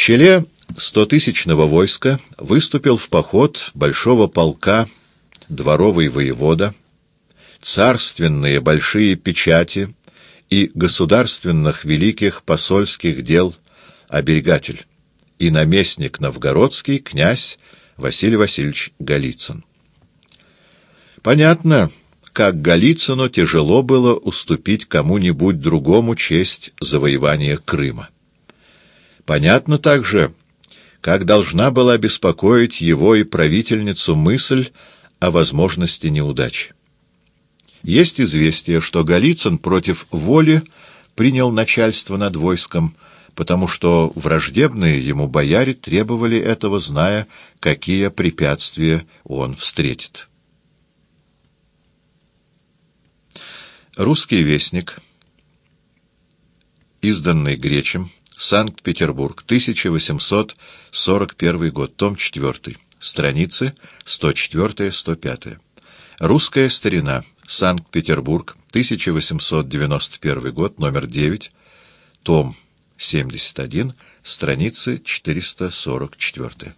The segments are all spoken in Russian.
челе стотысячного войска выступил в поход большого полка дворовый воевода, царственные большие печати и государственных великих посольских дел оберегатель и наместник новгородский князь Василий Васильевич Голицын. Понятно, как Голицыну тяжело было уступить кому-нибудь другому честь завоевания Крыма. Понятно также, как должна была беспокоить его и правительницу мысль о возможности неудачи. Есть известие, что Голицын против воли принял начальство над войском, потому что враждебные ему бояре требовали этого, зная, какие препятствия он встретит. Русский вестник, изданный Гречем, Санкт-Петербург, 1841 год, том 4, страницы 104-105. Русская старина, Санкт-Петербург, 1891 год, номер 9, том 71, страницы 444.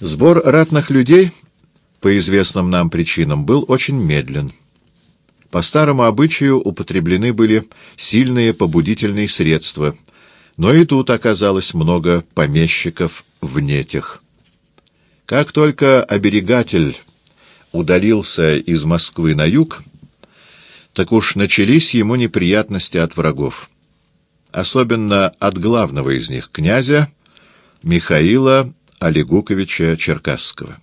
Сбор ратных людей, по известным нам причинам, был очень медлен. По старому обычаю употреблены были сильные побудительные средства, но и тут оказалось много помещиков в нетях. Как только оберегатель удалился из Москвы на юг, так уж начались ему неприятности от врагов. Особенно от главного из них, князя Михаила Олегуковича Черкасского.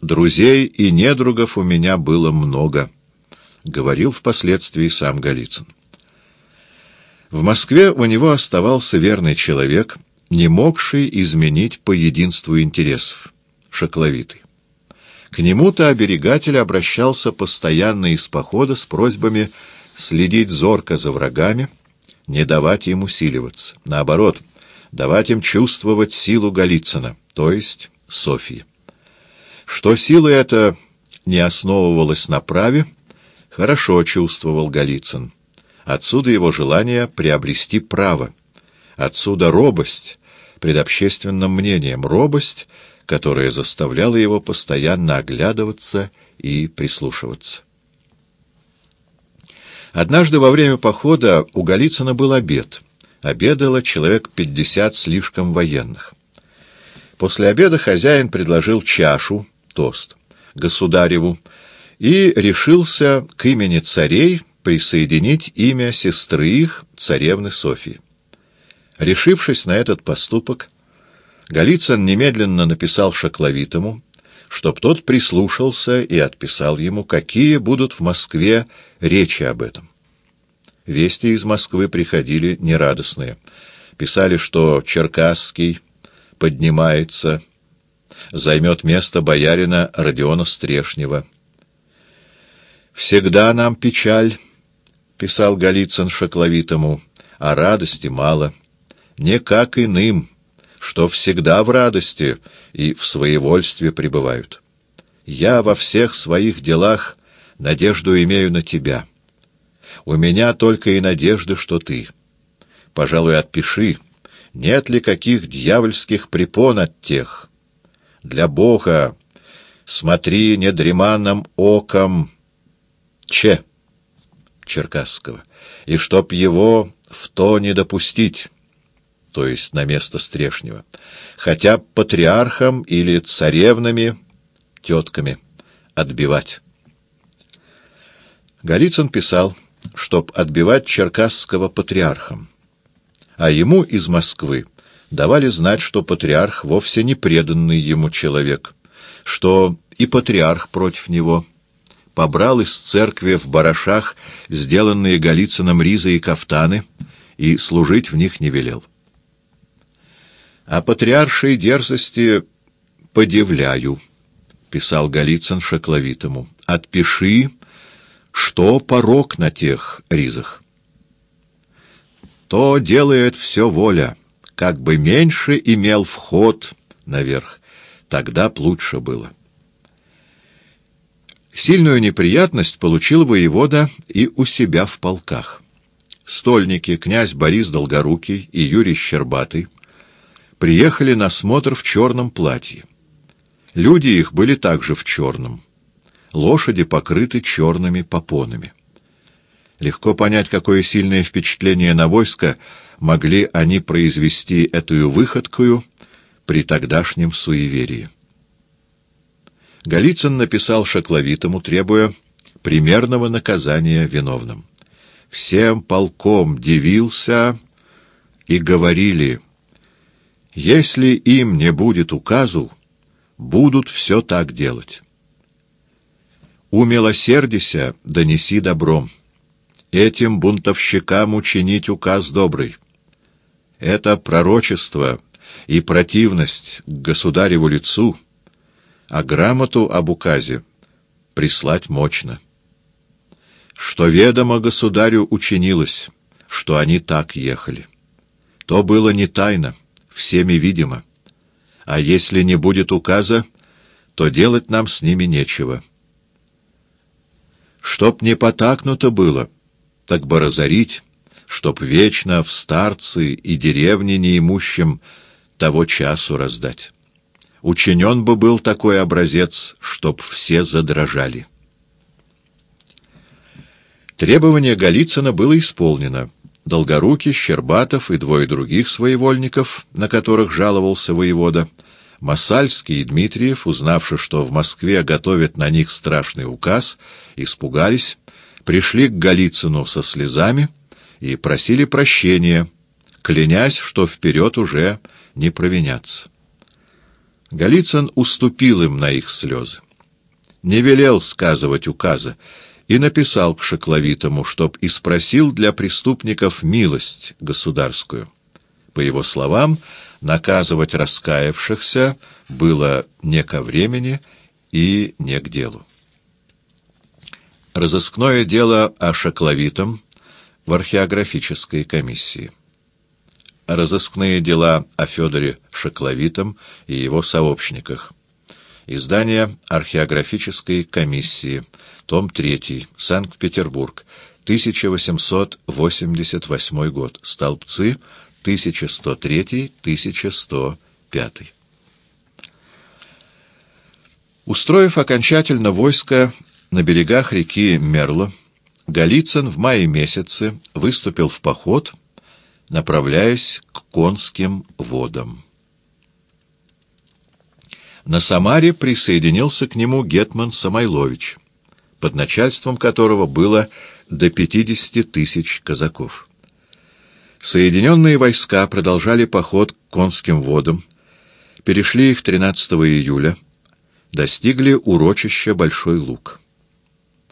«Друзей и недругов у меня было много». — говорил впоследствии сам Голицын. В Москве у него оставался верный человек, не могший изменить по единству интересов — Шокловитый. К нему-то оберегатель обращался постоянно из похода с просьбами следить зорко за врагами, не давать им усиливаться, наоборот, давать им чувствовать силу Голицына, то есть Софии. Что сила эта не основывалась на праве, хорошо чувствовал Голицын. Отсюда его желание приобрести право. Отсюда робость пред общественным мнением, робость, которая заставляла его постоянно оглядываться и прислушиваться. Однажды во время похода у Голицына был обед. Обедало человек пятьдесят слишком военных. После обеда хозяин предложил чашу, тост, государеву, и решился к имени царей присоединить имя сестры их, царевны Софии. Решившись на этот поступок, Голицын немедленно написал Шакловитому, чтоб тот прислушался и отписал ему, какие будут в Москве речи об этом. Вести из Москвы приходили нерадостные. Писали, что Черкасский поднимается, займет место боярина Родиона Стрешнева, «Всегда нам печаль», — писал Голицын Шокловитому, — «а радости мало. Не как иным, что всегда в радости и в своевольстве пребывают. Я во всех своих делах надежду имею на тебя. У меня только и надежды, что ты. Пожалуй, отпиши, нет ли каких дьявольских препон от тех. Для Бога смотри недреманным оком, Че Черкасского, и чтоб его в то не допустить, то есть на место Стрешнего, хотя патриархом или царевнами, тетками, отбивать. Голицын писал, чтоб отбивать Черкасского патриархом, а ему из Москвы давали знать, что патриарх вовсе не преданный ему человек, что и патриарх против него — побрал из церкви в барашах сделанные Голицыным ризы и кафтаны, и служить в них не велел. «О патриаршей дерзости подивляю», — писал Голицын Шокловитому. «Отпиши, что порог на тех ризах». То делает все воля, как бы меньше имел вход наверх, тогда б лучше было. Сильную неприятность получил воевода и у себя в полках. стольники князь Борис Долгорукий и Юрий Щербатый приехали на смотр в черном платье. Люди их были также в черном. Лошади покрыты черными попонами. Легко понять, какое сильное впечатление на войско могли они произвести эту выходкую при тогдашнем суеверии. Голицын написал Шакловитому, требуя примерного наказания виновным. Всем полком дивился и говорили, если им не будет указу, будут все так делать. Умилосердися, донеси добром. Этим бунтовщикам учинить указ добрый. Это пророчество и противность к государеву лицу, а грамоту об указе прислать мощно. Что ведомо государю учинилось, что они так ехали. То было не тайно, всеми видимо. А если не будет указа, то делать нам с ними нечего. Чтоб не потакнуто было, так бы разорить, чтоб вечно в старцы и деревне неимущим того часу раздать. Учинен бы был такой образец, чтоб все задрожали. Требование Голицына было исполнено. Долгорукий, Щербатов и двое других своевольников, на которых жаловался воевода, Масальский и Дмитриев, узнавши, что в Москве готовят на них страшный указ, испугались, пришли к Голицыну со слезами и просили прощения, клянясь, что вперед уже не провинятся. Голицын уступил им на их слезы, не велел сказывать указа и написал к Шакловитому, чтоб и спросил для преступников милость государскую. По его словам, наказывать раскаявшихся было не ко времени и не к делу. Разыскное дело о Шакловитом в археографической комиссии. Разыскные дела о Федоре Шакловитом и его сообщниках. Издание археографической комиссии. Том 3. Санкт-Петербург. 1888 год. Столбцы 1103-1105. Устроив окончательно войско на берегах реки Мерло, Голицын в мае месяце выступил в поход, направляясь к конским водам. На Самаре присоединился к нему гетман Самойлович, под начальством которого было до 50 тысяч казаков. Соединенные войска продолжали поход к конским водам, перешли их 13 июля, достигли урочища Большой Луг.